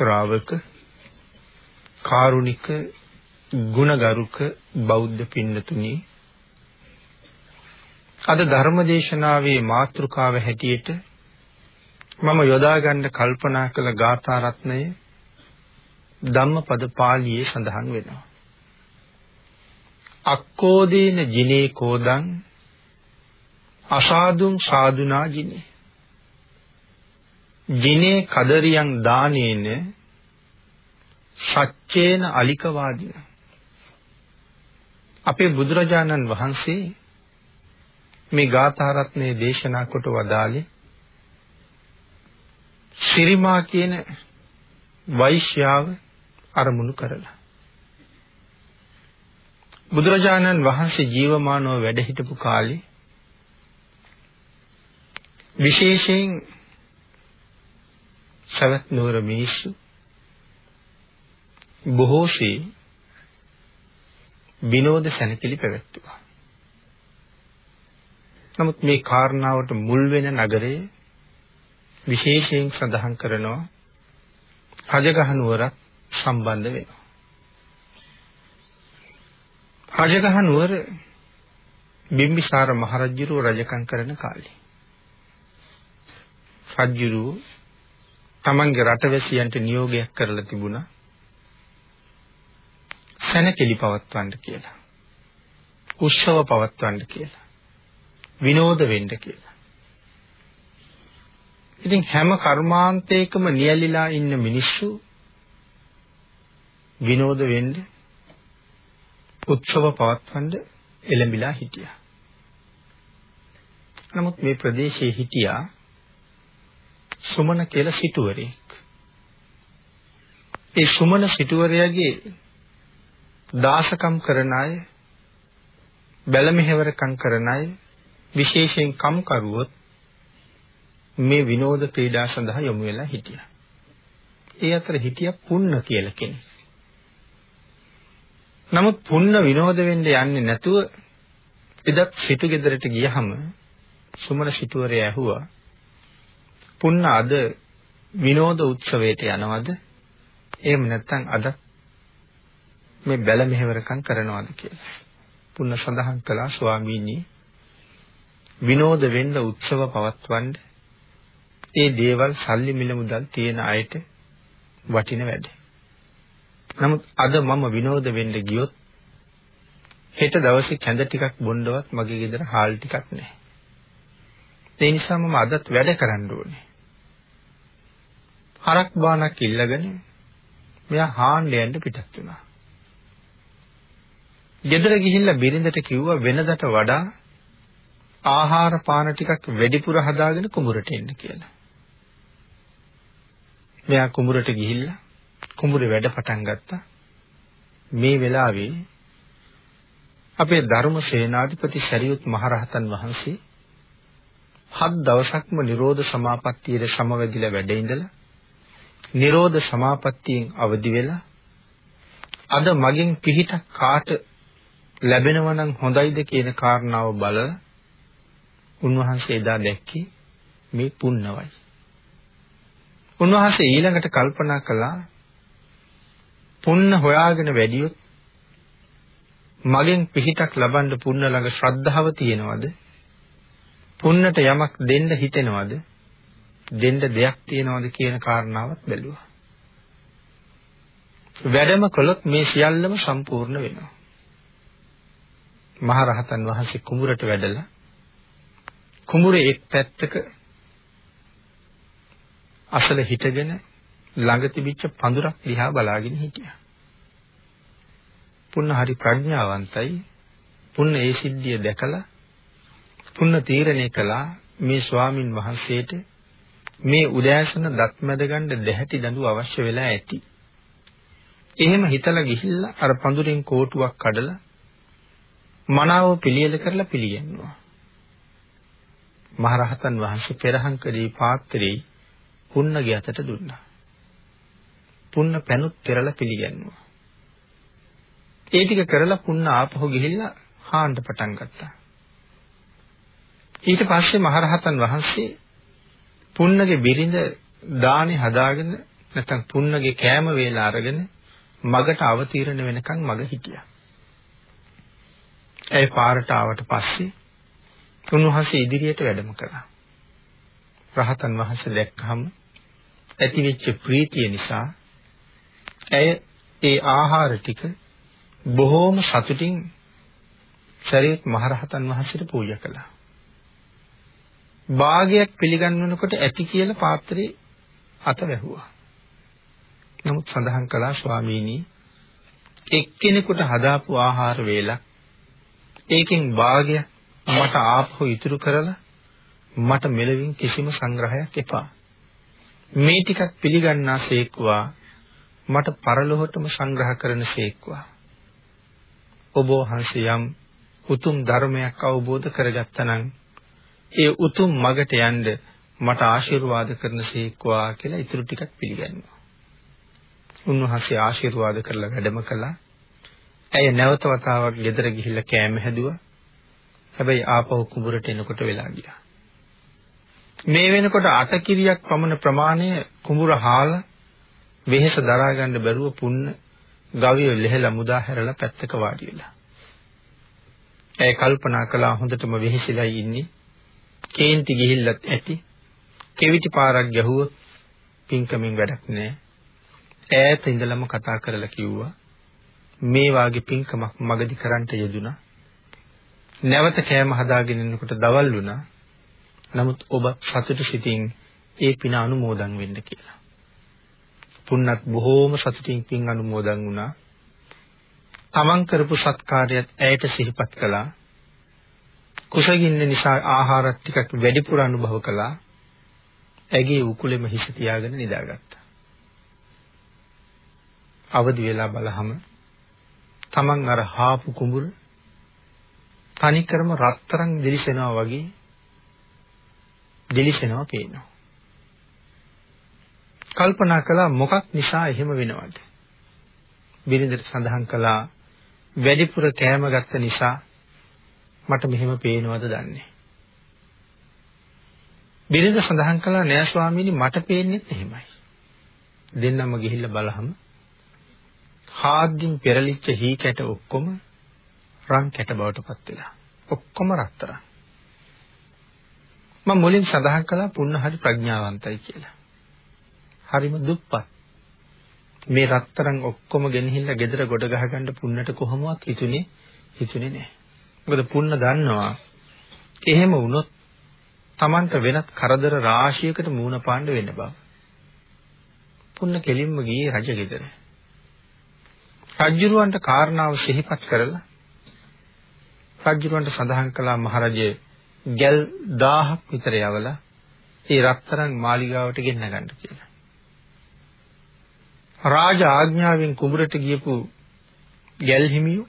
ශ්‍රාවක කාරුණික ගුණගරුක බෞද්ධ පින්නතුනි අද ධර්මදේශනාවේ මාතෘකාව හැටියට මම යොදා ගන්න කල්පනා කළ ගාථා රත්නය ධම්මපද පාළියේ සඳහන් වෙනවා. අක්කෝදේන ජිනේ කෝදං අසාදුම් සාදුනා ජිනේ. ජිනේ කදරියන් දානේන සච්චේන අලිකවාදින. අපේ බුදුරජාණන් වහන්සේ මේ ගාථා රත්නයේ දේශනා කොට වදාළේ ශිරිමා කියන වෛශ්‍යාව අරමුණු කරලා. බුදුරජාණන් වහන්සේ ජීවමානව වැඩ හිටපු කාලේ විශේෂයෙන් සවැත් නුවර මිනිස්සු බොහෝසේ විනෝද සැනකෙලි පැවැත්තුවා. නමුත් මේ කාරණාවට මුල් වෙන නගරයේ විශේෂයෙන් සඳහන් කරනවා රජගහ නුවරත් සම්බන්ධ වෙනවා. රජගහ නුවර බිම්බිසාර මහරජුරුව රජකම් කරන කාලේ. රජුරුව තමන්ගේ රටවැසියන්ට නියෝගයක් කරලා තිබුණා සැනකෙලි පවත්වන්න කියලා. උත්සව පවත්වන්න කියලා. විනෝද වෙන්න කියලා. ඉතින් හැම කර්මාන්තයකම නියැලිලා ඉන්න මිනිස්සු විනෝද වෙන්න උත්සව පවත්වන්න එළඹිලා හිටියා. නමුත් මේ ප්‍රදේශයේ හිටියා සුමන කියලා සිටුවරයෙක්. ඒ සුමන සිටුවරයාගේ දාසකම් කරන අය බැල මෙහෙවරකම් කරන අය විශේෂයෙන් කම්කරුවොත් මේ විනෝද ක්‍රීඩා සඳහා යොමු වෙලා හිටියා. ඒ අතර හිටියා පුන්න කියලා කෙනෙක්. නමුත් පුන්න විනෝද වෙන්න යන්නේ නැතුව එදත් සිටු ගෙදරට ගියහම සුමන සිටුවරයා ඇහුවා පුන්න අද විනෝද උත්සවයට යනවද? එහෙම නැත්නම් අද මේ බැල මෙහෙවරකම් කරනවද කියලා. පුන්න සඳහන් කළා ස්වාමීනි විනෝද වෙන්න උත්සව පවත්වන්න ඒ දේවල් සල්ලි මිල මුදල් තියෙන අයට වටින වැඩ. නමුත් අද මම විනෝද වෙන්න ගියොත් හෙට දවසේ කැඳ ටිකක් බොන්නවත් මගේ ගෙදර හාල් ටිකක් නැහැ. ඒ නිසා මම අදත් වැඩ කරන්න ඕනේ. හරක් බානක් ඉල්ලගෙන මෙයා හාන්න යන්න පිටත් වුණා. ගෙදර ගිහිල්ලා බිරිඳට කිව්වා වෙනදට වඩා ආහාර පාන ටිකක් වැඩිපුර හදාගෙන කුඹුරට එන්න කියලා. මෙයා කුඹුරට ගිහිල්ලා කුඹුරේ වැඩ පටන් ගත්තා. මේ වෙලාවේ අපේ ධර්ම සේනාධිපති සරියුත් මහරහතන් වහන්සේ හත් දවසක්ම නිරෝධ සමාපත්තියේ සමවැදිලා වැඩ ඉඳලා නිරෝධ සමාපත්තියෙන් අවදි වෙලා අද මගෙන් පිහිටක් කාට ලැබෙනවා නම් හොඳයිද කියන කාරණාව බලලා උන්වහන්සේ එදා දැක්කේ මේ පුන්නවයි. උන්වහන්සේ ඊළඟට කල්පනා කළා පුන්න හොයාගෙන වැඩියොත් මගෙන් පිහිටක් ලබන්න පුන්න ළඟ ශ්‍රද්ධාව තියෙනවද? පුන්නට යමක් දෙන්න හිතෙනවද? දෙන්න දෙයක් තියෙනවද කියන කාරණාවත් බැලුවා. වැඩම කළොත් මේ සියල්ලම සම්පූර්ණ වෙනවා. මහරහතන් වහන්සේ කුඹුරට වැඩලා කුඹුරේ එක් පැත්තක අසල හිටගෙන ළඟ තිබිච්ච පඳුරක් දිහා බලාගෙන හිටියා. පුන්න හරි ප්‍රඥාවන්තයි. පුන්න ඒ සිද්ධිය දැකලා පුන්න තීරණය කළා මේ ස්වාමින් වහන්සේට මේ උදෑසන දත් මැද ගන්න දැහැටි දඬු අවශ්‍ය වෙලා ඇති. එහෙම හිතලා ගිහිල්ලා අර පඳුරෙන් කෝටුවක් කඩලා මනාව පිළියෙල කරලා පිළිගන්නවා. මහරහතන් වහන්සේ පෙරහංකදී පාත්‍රේ පුන්නගේ අතට දුන්නා. පුන්න පැනුත් පෙරලා පිළිගන්නවා. ඒ ටික කරලා පුන්න ආපහු ගිහිල්ලා හාන්න පටන් ගත්තා. ඊට පස්සේ මහරහතන් වහන්සේ පුන්නගේ බිරිඳ දානි හදාගෙන නැත්නම් පුන්නගේ කෑම වේලා අරගෙන මගට අවතීර්ණ වෙනකන් මග හිටියා. ඒ පාරට ආවට පස්සේ උන්වහන්සේ ඉදිරියට වැඩම කළා. රහතන් වහන්සේ දැක්කහම ඇතිවෙච්ච ප්‍රීතිය නිසා ඇය ඒ ආහාර ටික බොහෝම සතුටින් ශරීරත් මහරහතන් වහන්සේට පූජා කළා. භාගයක් පිළිගන්නනකොට ඇති කියලා පාත්‍රේ අත වැහුවා. නමුත් සඳහන් කළා ස්වාමීනි එක්කෙනෙකුට හදාපු ආහාර වේලක් ඒකෙන් භාගයක් මට ආපහු ඉතුරු කරලා මට මෙලවින් කිසිම සංග්‍රහයක් එපා. මේ ටිකක් පිළිගන්නාසේක්වා මට පරලොවටම සංග්‍රහ කරනසේක්වා. ඔබ වහන්සේ යම් උතුම් ධර්මයක් අවබෝධ කරගත්තා නම් ඒ උතුම් මගට යන්න මට ආශිර්වාද කරනසේක්වා කියලා ඊටු ටිකක් පිළිගන්නවා. උන්වහන්සේ ආශිර්වාද කරලා වැඩම කළා. ඇය නැවත වතාවක් ගෙදර ගිහිල්ලා කෑම හැදුවා. හැබැයි ආපහු කුඹරට එනකොට වෙලා ගියා. මේ වෙනකොට අටකිරියක් පමණ ප්‍රමාණය කුඹුර හාල වෙහෙස දරා ගන්න බැරුව පුන්න ගවිය ලෙහෙලා මුදා හැරලා පැත්තක වාඩි වෙලා. ඇය කල්පනා කළා හොඳටම වෙහෙසිලා ඉන්නේ. කේන්ති ගිහිල්ලත් ඇති. කෙවිති පාරක් ගැහුවොත් පින්කමින් වැඩක් නැහැ. ඈත ඉඳලම කතා කරලා කිව්වා මේ වාගේ පින්කමක් මගදි කරන්ට යෙදුනා. නැවත කෑම හදාගෙන ඉන්නකොට දවල් වුණා. නමුත් ඔබ සතුටු සිතින් ඒ පින අනුමෝදන් වෙන්න කියලා. පුන්නත් බොහෝම සතුටින් පින් අනුමෝදන් වුණා. තමන් කරපු සත්කාරයත් ඇයට සිහිපත් කළා. කුසගින්න නිසා ආහාර ටිකක් වැඩිපුර අනුභව කළා. ඇගේ උකුලෙම හිස තියාගෙන නිදාගත්තා. අවදි වෙලා බලහම තමන් අර හාපු කුඹුර තනිකරම රත්තරන් දිලිසෙනවා වගේ දිලිසෙනවා පේනවා. කල්පනා කළා මොකක් නිසා එහෙම වෙනවද? බිරිඳට සඳහන් කළා වැඩිපුර කෑම ගත්ත නිසා මට මෙහෙම පේනවද දන්නේ. බිරිඳ සඳහන් කළා නෑ ස්වාමීනි මට පේන්නේත් එහෙමයි. දෙන්නම ගිහිල්ලා බලහම හාද්දින් පෙරලිච්ච හී කැට ඔක්කොම රන් කැට බවට පත් වෙලා. ඔක්කොම රත්තරන්. මම මුලින් සඳහන් කළා පුන්න හරි ප්‍රඥාවන්තයි කියලා. හරිම දුප්පත්. මේ රත්තරන් ඔක්කොම ගෙනහිල්ලා ගෙදර ගොඩ ගහගන්න පුන්නට කොහොමවත් හිතුනේ හිතුනේ නැහැ. මොකද පුන්න දන්නවා එහෙම වුණොත් Tamanට වෙනත් කරදර රාශියකට මූණ පාන්න වෙන්න බව. පුන්න කෙලින්ම ගියේ රජ ගෙදර. රජුරවන්ට කාරණාව සිහිපත් කරලා රජුරවන්ට සඳහන් කළා මහරජේ ගැල් 1000ක් විතර යවලා ඒ රත්තරන් මාලිගාවට ගෙන්න ගන්න කියලා. රාජ ආඥාවෙන් කුඹරට ගියපු ගැල් හිමියෝ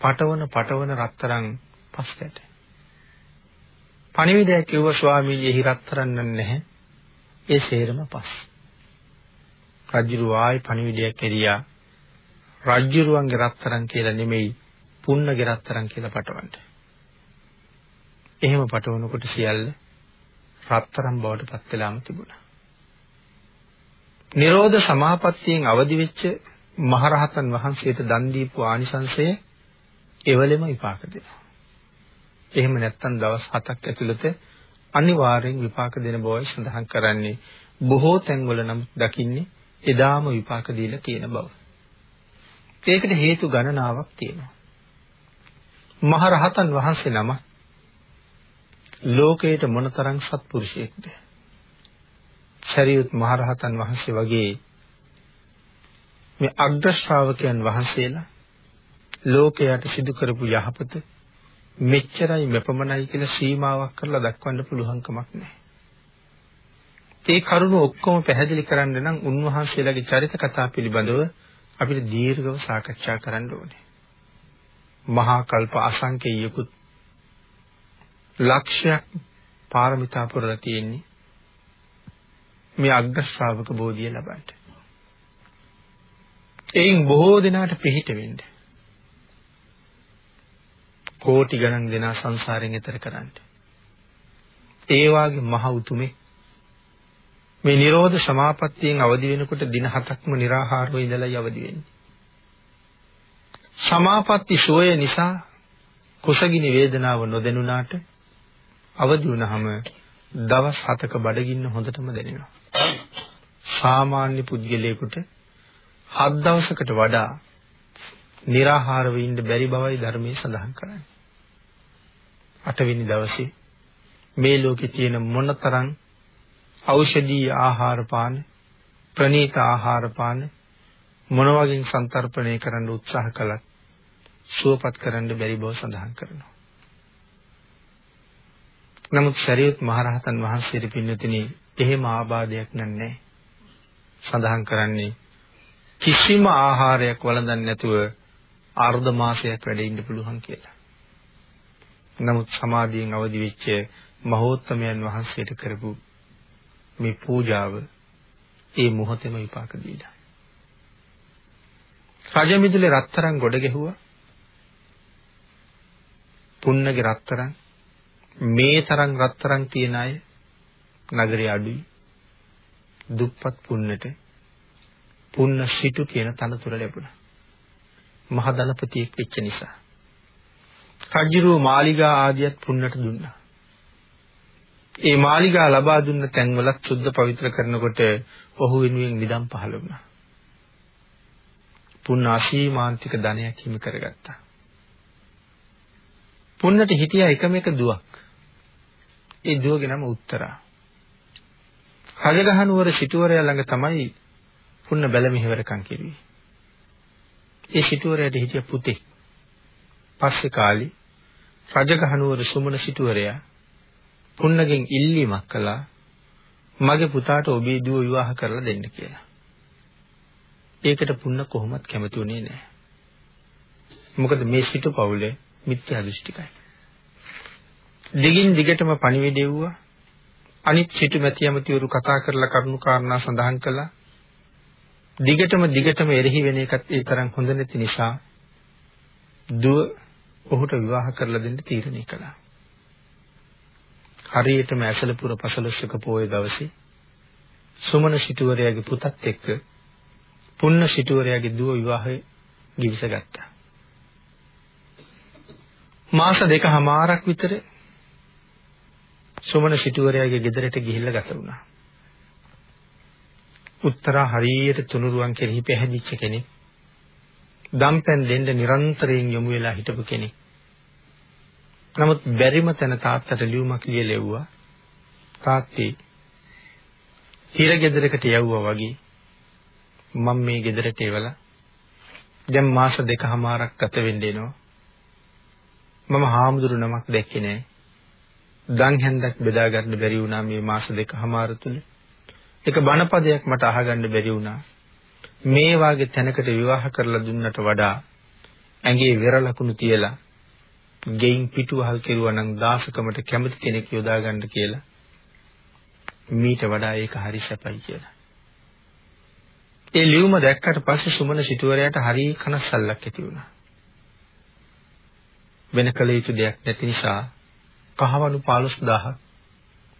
පටවන පටවන රත්තරන් පස්කට. පණිවිඩයක් කිව්ව ස්වාමීන් එහි රත්තරන් නැහැ. ඒ සේරම පස්. රජුරු ආයි පණිවිඩයක් එරියා. රජුරුවන්ගේ රත්තරන් කියලා නෙමෙයි පුන්නගේ රත්තරන් කියලා පටවන්න. එහෙම පටවනකොට සියල්ල රත්තරන් බවට පත් වෙලාම තිබුණා. නිරෝධ සමාපත්තියෙන් අවදි වෙච්ච මහරහතන් වහන්සේට දන් දීපු ආනිසංසය එවලෙම විපාක දෙනවා. එහෙම නැත්නම් දවස් 7ක් ඇතුළත අනිවාර්යෙන් විපාක දෙන බවයි සඳහන් කරන්නේ. බොහෝ තැන්වල නම් දකින්නේ එදාම විපාක දීලා තියෙන බව. ඒකට හේතු ගණනාවක් තියෙනවා. මහරහතන් වහන්සේ නම ලෝකයට මොනතරම් සත්පුරුෂයෙක්ද? ශරීරත් මහරහතන් වහන්සේ වගේ මේ අග්‍ර ශ්‍රාවකයන් වහන්සේලා ලෝකයට සිදු කරපු යහපත මෙච්චරයි මෙපමණයි කියලා සීමාවක් කරලා දක්වන්න පුළුවන් කමක් නැහැ. ඒ කරුණ ඔක්කොම පැහැදිලි කරන්න නම් උන්වහන්සේලාගේ චරිත කතා පිළිබඳව අපිට දීර්ඝව සාකච්ඡා කරන්න ඕනේ. මහා කල්ප අසංකේයකුත් ලක්ෂයක් පාරමිතා පුරලා තියෙන්නේ මේ අග්‍ර ශ්‍රාවක බෝධිය ලබන්න. එයින් බොහෝ දෙනාට පිහිට වෙන්න. කෝටි ගණන් දෙනා සංසාරයෙන් එතර කරන්න. ඒ වාගේ මහ උතුමේ මේ Nirodha Samapattiyen අවදි වෙනකොට දින හතක්ම निराහාරව ඉඳලා අවදි වෙන්නේ. සමාපatti සෝය නිසා කුසගිනි වේදනාව නොදැනුණාට අවදි වුණාම දවස් 7ක බඩගින්න හොඳටම දැනෙනවා. සාමාන්‍ය පුද්ගලයෙකුට හත් දවසකට වඩා निराහාරව ඉන්න බැරි බවයි ධර්මයේ සඳහන් කරන්නේ. අටවෙනි දවසේ මේ ලෝකේ තියෙන මොනතරම් ඖෂධීය ආහාර පාන ප්‍රණීත ආහාර පාන මොන වගේ සන්තරපණය කරන්න උත්සාහ කළත් සුවපත් කරන්න බැරි බව සඳහන් කරනවා. නමුත් ශරීරත් මහරහතන් වහන්සේට පින්නතිනේ එහෙම ආබාධයක් නැහැ. සඳහන් කරන්නේ කිසිම ආහාරයක් වළඳන්නේ නැතුව අර්ධ මාසයක් වැඩ ඉන්න පුළුවන් කියලා. නමුත් සමාධියෙන් අවදි වෙච්ච මහෝත්තමයන් වහන්සේට කරපු මේ පූජාව ඒ මොහොතේම විපාක දීලා. රජමිදුලේ රත්තරන් ගොඩ ගැහුවා. පුන්නගේ රත්තරන් මේ තරම් රත්තරන් තියන අය නගරේ අඩුයි. දුප්පත් පුන්නට පුන්න සිටු කියන තනතුර ලැබුණා. මහ දලපතියෙක් වෙච්ච නිසා. රජුරු මාලිගා ආදියත් පුන්නට දුන්නා. ඒ මාලිගා ලබා දුන්න තැන්වලත් සුද්ධ පවිත්‍ර කරනකොට ඔහු වෙනුවෙන් නිදම් පහළ වුණා. පුන්න අසීමාන්තික ධනයක් හිමි කරගත්තා. පුන්නට හිටියා එකම එක දුවක්. ඒ දුවගේ නම උත්තරා. රජගහනුවර සිටුවරයා ළඟ තමයි පුන්න බැල මෙහෙවරකම් කෙරුවේ. ඒ සිටුවරයාට හිටිය පුතෙක්. පස්සේ කාලේ රජගහනුවර සුමන සිටුවරයා පුන්නගෙන් ඉල්ලීමක් කළා මගේ පුතාට ඔබේ දුව විවාහ කරලා දෙන්න කියලා. ඒකට පුන්න කොහොමත් කැමති වුණේ නැහැ. මොකද මේ සිටු පවුලේ මිත්‍යා දෘෂ්ටිකයි. දිගින් දිගටම පණිවිඩ එව්වා. අනිත් සිටු මැති ඇමතිවරු කතා කරලා කරුණු කාරණා සඳහන් කළා. දිගටම දිගටම එරෙහි වෙන එකත් ඒ තරම් හොඳ නැති නිසා දුව ඔහුට විවාහ කරලා දෙන්න තීරණය කළා. හරියටම ඇසලපුර පසළොස්වක පෝය දවසේ සුමන සිටුවරයාගේ පුතත් එක්ක පුන්න සිටුවරයාගේ දුව විවාහය ගිවිසගත්තා. මාස දෙකමාරක් විතර සුමන සිටුවරයාගේ ගෙදරට ගිහිල්ලා ගත වුණා. උත්තරා හරියට තුනුරුවන් කෙරෙහි පැහැදිච්ච කෙනෙක්. දම්පැන් දෙන්න නිරන්තරයෙන් යොමු වෙලා හිටපු කෙනෙක්. නමුත් බැරිම තැන තාත්තට ලියුමක් ලියලෙව්වා. තාත්තේ හිර ගෙදරකට යවුවා වගේ මම මේ ගෙදරට එවලා දැන් මාස දෙකමාරක් ගත වෙන්න එනවා. මම හාමුදුරු නමක් දැක්කේ නෑ. දන් හැන්දක් බෙදා ගන්න බැරි වුණා මේ මාස දෙකමාර තුල. එක බණපදයක් මට අහගන්න බැරි වුණා. මේ වාගේ තැනකට විවාහ කරලා දුන්නට වඩා ඇඟේ වෙර ලකුණු තියලා ගෙයින් පිටුවහල් කෙරුවා නම් දාසකමට කැමති කෙනෙක් යොදා ගන්න කියලා මීට වඩා ඒක හරි සැපයි කියලා. ඒ ලියුම දැක්කට පස්සේ සුමන සිටුවරයාට හරි කනස්සල්ලක් ඇති වුණා. වෙන කල යුතු දෙයක් නැති නිසා කහවණු 15000ක්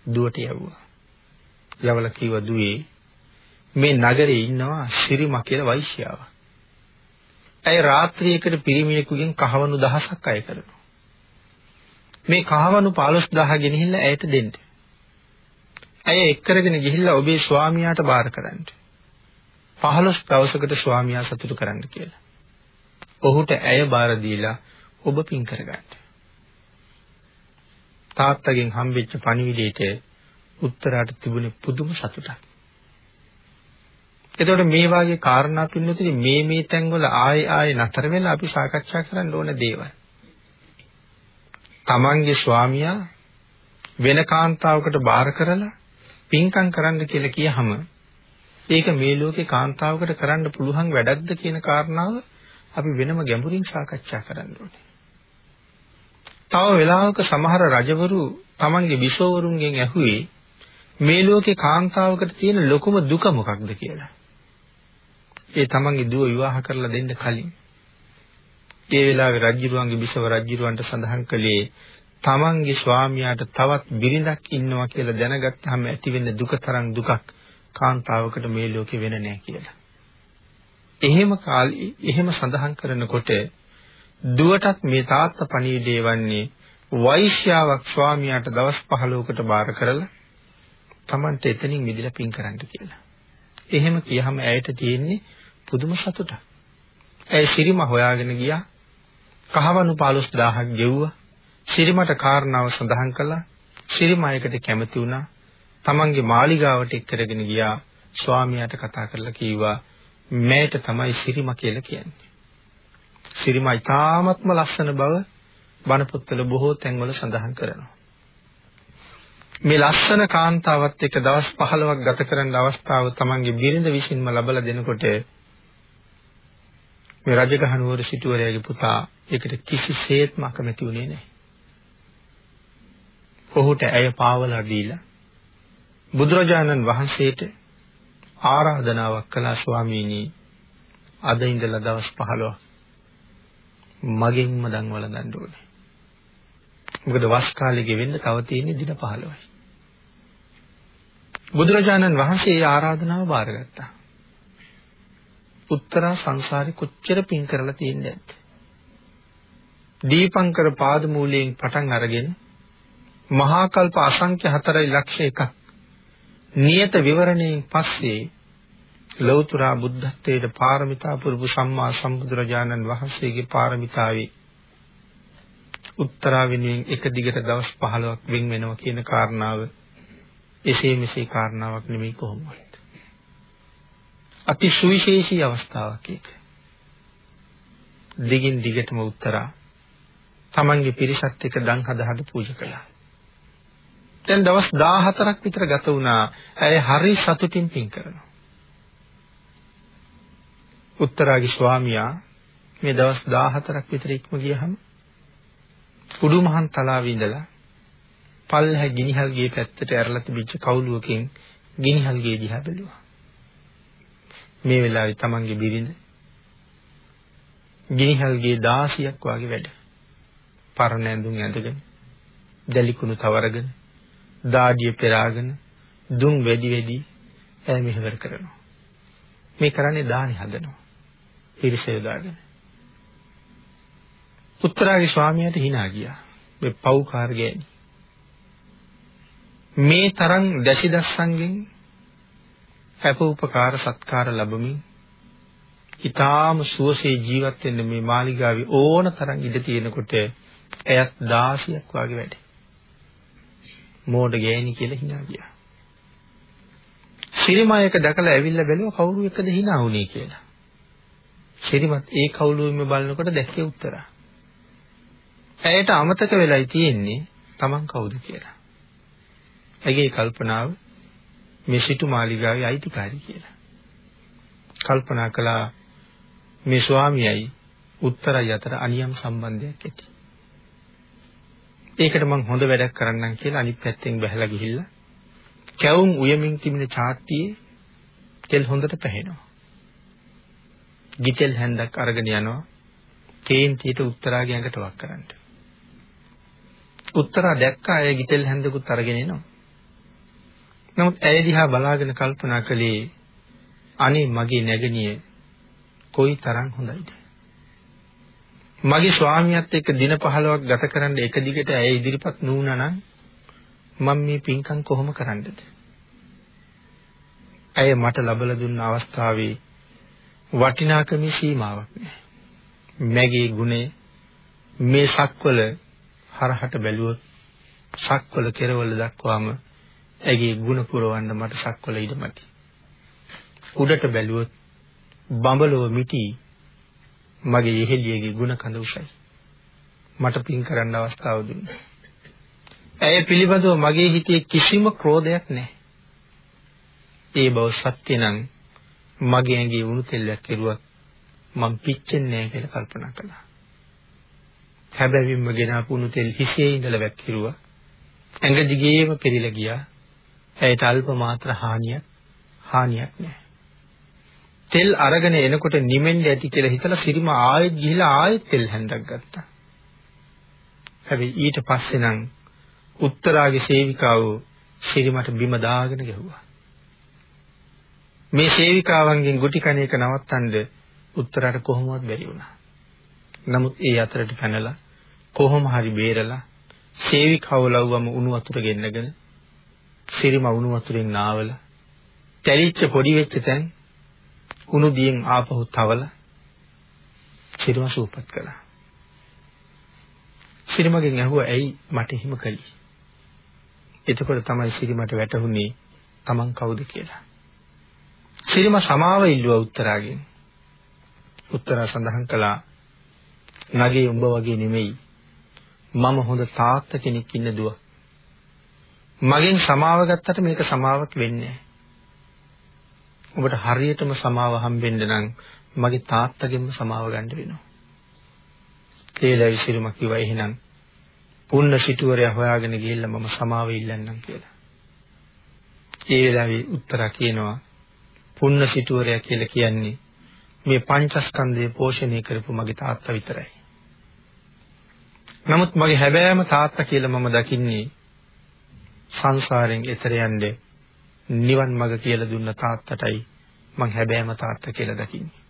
දුවට යවුවා. යවලා කිව්වා දුවේ මේ නගරේ ඉන්නවා ශිරිමා කියලා වෛශ්‍යාව. ඇය රාත්‍රියකට පිරිමියෙකුගෙන් කහවණු දහසක් අය කරනවා. මේ කහවණු 15000 ගෙනහිල්ලා ඇයට දෙන්න. ඇය එක් කරගෙන ගිහිල්ලා ඔබේ ස්වාමියාට බාර කරන්න. 15 දවසකට ස්වාමියා සතුටු කරන්න කියලා. ඔහුට ඇය බාර දීලා ඔබ පින් කරගන්න. තාත්තගෙන් හම්බෙච්ච පණිවිඩයට උත්තරාට තිබුණේ පුදුම සතුටක්. එතකොට මේ වාගේ කාරණා පින්නතුනි මේ මේ තැන්වල ආයෙ ආයෙ නතර වෙලා අපි සාකච්ඡා කරන්න ඕන දේවල්. තමන්ගේ ස්වාමියා වෙන කාන්තාවකට බාර කරලා පින්කම් කරන්න කියලා කියහම ඒක මේ ලෝකේ කාන්තාවකට කරන්න පුළුවන් වැඩක්ද කියන කාරණාව අපි වෙනම ගැඹුරින් සාකච්ඡා කරන්න ඕනේ. තව වෙලාවක සමහර රජවරු තමන්ගේ බිසෝවරුන්ගෙන් ඇහුවේ මේ ලෝකේ කාන්තාවකට තියෙන ලොකුම දුක මොකක්ද කියලා. ඒ තමන්ගේ දුව විවාහ කරලා දෙන්න කලින් ඒ වෙලාවේ රජ්ජුරුවන්ගේ බිසව රජ්ජුරුවන්ට සඳහන් කළේ තමන්ගේ ස්වාමියාට තවත් බිරිඳක් ඉන්නවා කියලා දැනගත්තාම ඇති වෙන දුක තරම් දුකක් කාන්තාවකට මේ ලෝකේ වෙන නැහැ කියලා. එහෙම කාලේ එහෙම සඳහන් කරනකොට දුවටත් මේ තාත්තා පණිවිඩය වන්නේ වෛශ්‍යාවක් ස්වාමියාට දවස් 15කට බාර කරලා Tamante එතනින් මිදලා පින් කරන්න කියලා. එහෙම කියහම ඇයට තියෙන්නේ පුදුම සතුටක්. ඇය සිරිම හොයාගෙන ගියා. කහවණු 15000ක් ගෙව්වා. සිරිමට කාරණාව සඳහන් කළා. සිරිමයකට කැමති වුණා. තමන්ගේ මාලිගාවට එක්කරගෙන ගියා. ස්වාමියාට කතා කරලා කිව්වා මේට තමයි සිරිම කියලා කියන්නේ. සිරිම ඊ타ත්ම ලස්සන බව බණ පොත්වල බොහෝ තැන්වල සඳහන් කරනවා. මේ ලස්සන කාන්තාවත් එක්ක දවස් 15ක් ගත කරන්න අවස්ථාව තමන්ගේ බිරිඳ විසින්ම ලබලා දෙනකොට මේ රජගහ නුවර සිටුවරයාගේ පුතා ඒකට කිසිසේත්ම අකමැති වුණේ නැහැ. ඔහුට ඇය පාවලා දීලා බුදුරජාණන් වහන්සේට ආරාධනාවක් කළා ස්වාමීනි අද ඉඳලා දවස් 15ක් මගෙන්ම දන් වළඳන්න ඕනේ. මොකද වස් කාලේ ගෙවෙන්න තව තියෙන්නේ දින 15යි. බුදුරජාණන් වහන්සේ ඒ ආරාධනාව බාරගත්තා. උත්තරා සංසාරේ කොච්චර පින් කරලා තියෙන්නේ නැද්ද? දීපංකර පාදමූලයෙන් පටන් අරගෙන මහා කල්ප අසංඛ්‍ය 4 ලක්ෂ එකක් නියත විවරණයෙන් පස්සේ ලෞතර බුද්ධත්වයට පාරමිතා පුරුපු සම්මා සම්බුදුරජාණන් වහන්සේගේ පාරමිතාවේ උත්තරා වෙනුවෙන් එක දිගට දවස් 15ක් වෙන් වෙනවා කියන කාරණාව එසේ මෙසේ කාරණාවක් නෙමෙයි කොහොමවත්. අති සුවිශේෂී අවස්ථාවක් ඒක. දිගින් දිගටම උත්තරා තමන්ගේ පිරිසත් එක්ක දන් හද හද පූජා කළා. දැන් දවස් 14ක් විතර ගත වුණා. ඇය හරි සතුටින් පින් කරනවා. උත්තරාගේ ස්වාමියා මේ දවස් 14ක් විතර ඉක්ම ගියහම උඩුමහන් තලාවේ ඉඳලා පල්ලෙහ ගිනිහල් ගේ පැත්තට ඇරලා තිබිච්ච කවුලුවකින් ගිනිහල් ගේ දිහා බැලුවා. මේ වෙලාවේ තමන්ගේ බිරිඳ ගිනිහල් ගේ 16ක් වගේ වැඩ. පරණ ඇඳුම් ඇඳගෙන, දැලිකුණු තවරගෙන, දාඩිය පෙරාගෙන, දුම් වැඩි වැඩි ඈ මෙහෙවර කරනවා. මේ කරන්නේ දානි හදනවා. පිරිස යොදාගෙන. උත්තරාගේ ස්වාමියාට hina ගියා. මේ පව්කාර ගෑණි. මේ තරම් දැසි දස්සන්ගෙන් අප උපකාර සත්කාර ලැබමින් ඊටාම සුවසේ ජීවත් වෙන්න මේ මාලිගාවේ ඕන තරම් ඉඩ තියෙනකොට එයත් 16ක් වගේ වැඩ. මෝඩ ගෑණි කියලා hina ගියා. සිරිමයක දැකලා ඇවිල්ලා බැලුවා කවුරු එකද hina වුනේ කියලා. සිරිමත් ඒ කවුළුවෙම බලනකොට දැක්කේ උත්තරා. ඇයට අමතක වෙලයි තියෙන්නේ Taman කවුද කියලා. ඇගේ කල්පනාව මේ සිටු මාලිගාවේ අයිතිකාරී කියලා. කල්පනා කළා මේ ස්වාමියයි උත්තරයි අතර අනියම් සම්බන්ධයක් ඇති. ඒකට මං හොඳ වැඩක් කරන්නම් කියලා අනිත් පැත්තෙන් බහැලා ගිහිල්ලා කැවුම් උයමින් තිබෙන චාත්තියේ තෙල් හොඳට පැහෙනවා. ගිතෙල් හැන්දක් අරගෙන යනවා කේන්තියට උත්තරාගේ ඇඟට වක් කරන්න. උත්තරා දැක්කා අය ගිතෙල් හැන්දකුත් අරගෙන එනවා. නමුත් ඇය දිහා බලාගෙන කල්පනා කළේ අනේ මගේ නැගණිය කොයි තරම් හොඳයිද? මගේ ස්වාමියාත් එක්ක දින 15ක් ගත කරන්න එක දිගට ඇය ඉදිරිපත් නුණා නම් මම මේ පින්කම් කොහොම කරන්නද? ඇය මට ලබලා දුන්න අවස්ථාවේ වටිනාකමේ සීමාවක් නැහැ. මගේ ගුණය මේ සක්වල හරහට බැලුවොත් සක්වල කෙරවල දක්වාම ඇගේ ಗುಣ පුරවන්න මට සක්වල ඉඩමැති. උඩට බැලුවොත් බඹලෝ මිටි මගේ යෙහෙළියගේ ಗುಣ කඳ උසයි. මට පින් කරන්න අවස්ථාව දුන්නා. ඇය පිළිබඳව මගේ හිතේ කිසිම ක්‍රෝධයක් නැහැ. ඒ බව සත්‍ය නම් මගේ ඇඟේ උණු තෙල්ලක් කෙරුවත් මම පිච්චෙන්නේ නැහැ කියලා කල්පනා කළා. හැබැයිම ගෙනාපු උණු තෙල් හිසේ ඉඳලා වැක්කිරුවා. ඇඟ දිගේම පෙරිලා ගියා. ඇයට අල්ප මාත්‍ර හානියක් හානියක් නැහැ. තෙල් අරගෙන එනකොට නිමෙන්න ඇති කියලා හිතලා සිරිම ආයෙත් ගිහිලා ආයෙත් තෙල් හැන්දක් ගත්තා. හැබැයි ඊට පස්සේ නම් උත්තරාගේ සේවිකාව සිරිමට බිම දාගෙන ගැහුවා. මේ සේවිකාවන්ගෙන් ගුටි කණ එක නවත්තන්න උත්තරාට කොහොමවත් බැරි වුණා. නමුත් ඒ අතරට පැනලා කොහොම හරි බේරලා සේවිකාව ලව්වම උණු වතුර ගෙන්නගෙන සිරිම උණු වතුරෙන් නාවල තැලිච්ච පොඩි වෙච්ච තැන් උණු දියෙන් ආපහු තවල සිරිම සූපත් කළා. සිරිමගෙන් ඇහුවා ඇයි මට එහෙම කළේ? එතකොට තමයි සිරිමට වැටහුනේ Taman කවුද කියලා. සිරිම සමාව ඉල්ලුවා උත්තරාගෙන්. උත්තරා සඳහන් කළා නගේ උඹ වගේ නෙමෙයි. මම හොඳ තාත්ත කෙනෙක් ඉන්න දුව. මගෙන් සමාව ගත්තට මේක සමාවක් වෙන්නේ නැහැ. ඔබට හරියටම සමාව හම්බෙන්න නම් මගේ තාත්තගෙන්ම සමාව ගන්න වෙනවා. ඒ විසිරුම කිව්වා එහෙනම් පුන්න සිටුවරයා හොයාගෙන ගිහිල්ලා මම සමාව ඉල්ලන්නම් කියලා. ඒ වෙලාවේ උත්තර කියනවා පුන්න සිටුවරයා කියලා කියන්නේ මේ පංචස්කන්ධය පෝෂණය කරපු මගේ තාත්තා විතරයි. නමුත් මගේ හැබෑම තාත්තා කියලා මම දකින්නේ සංසාරයෙන් එතර යන්නේ නිවන් මඟ කියලා දුන්න තාත්තටයි මං හැබෑම තාත්තා කියලා දකින්නේ.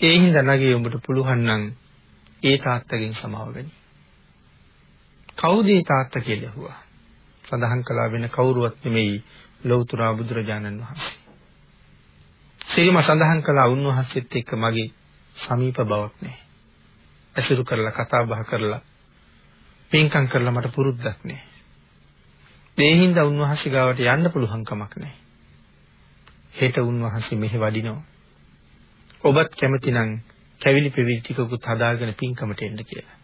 ඒ හින්දා නගේ උඹට පුළුවන් නම් ඒ තාත්තගෙන් සමාව ගනි. කවුද ඒ තාත්තා කියලා ඇහුවා. සඳහන් කළා වෙන කවුරුවත් නෙමෙයි ලෞතර බුදුරජාණන් වහන්සේ. සිරිම සඳහන් කළා උන්වහන්සේත් එක්ක මගේ සමීප බවක් නැහැ. ඇසුරු කරලා කතා බහ කරලා පින්කම් කරලා මට පුරුද්දක් නැහැ. ඒ හින්දා උන්වහන්සේ ගාවට යන්න පුළුවන් කමක් නැහැ. හෙට උන්වහන්සේ මෙහි වඩිනවා. ඔබත් කැමති නම් කැවිලි පෙවිලි ටිකකුත් හදාගෙන පින්කමට එන්න කියලා.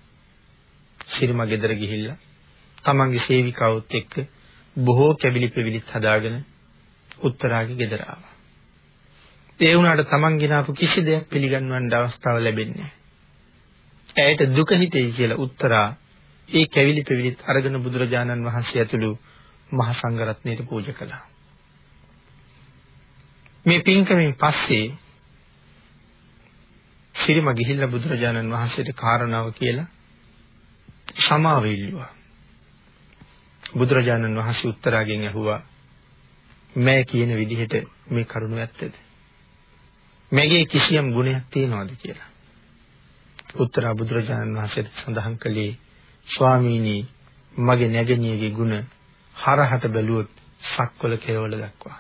සිරිම ගෙදර ගිහිල්ලා තමන්ගේ සේවිකාවොත් එක්ක බොහෝ කැවිලි පෙවිලිත් හදාගෙන උත්තරාගේ ගෙදර ආවා. ඒ වුණාට තමන් ගෙනාපු කිසි දෙයක් පිළිගන්වන්න අවස්ථාව ලැබෙන්නේ නැහැ. ඇයට දුක හිතෙයි කියලා උත්තරා ඒ කැවිලි පෙවිලිත් අරගෙන බුදුරජාණන් වහන්සේ ඇතුළු මහා සංඝරත්නයට පූජා කළා. මේ පින්කමෙන් පස්සේ සිරිම ගිහිල්ලා බුදුරජාණන් වහන්සේට කාරණාව කියලා සමාව ඉල්ලුවා. බුදුරජාණන් වහන්සේ උත්තරාගෙන් ඇහුවා මෑ කියන විදිහට මේ කරුණ ඇත්තද? මගේ කිසියම් ගුණයක් තියනවද කියලා. උත්තරා බුදුරජාණන් වහන්සේට සඳහන් කළේ ස්වාමීනි මගේ නැගණියගේ ගුණ හරහට බැලුවොත් සක්වල කෙරවල දක්වා.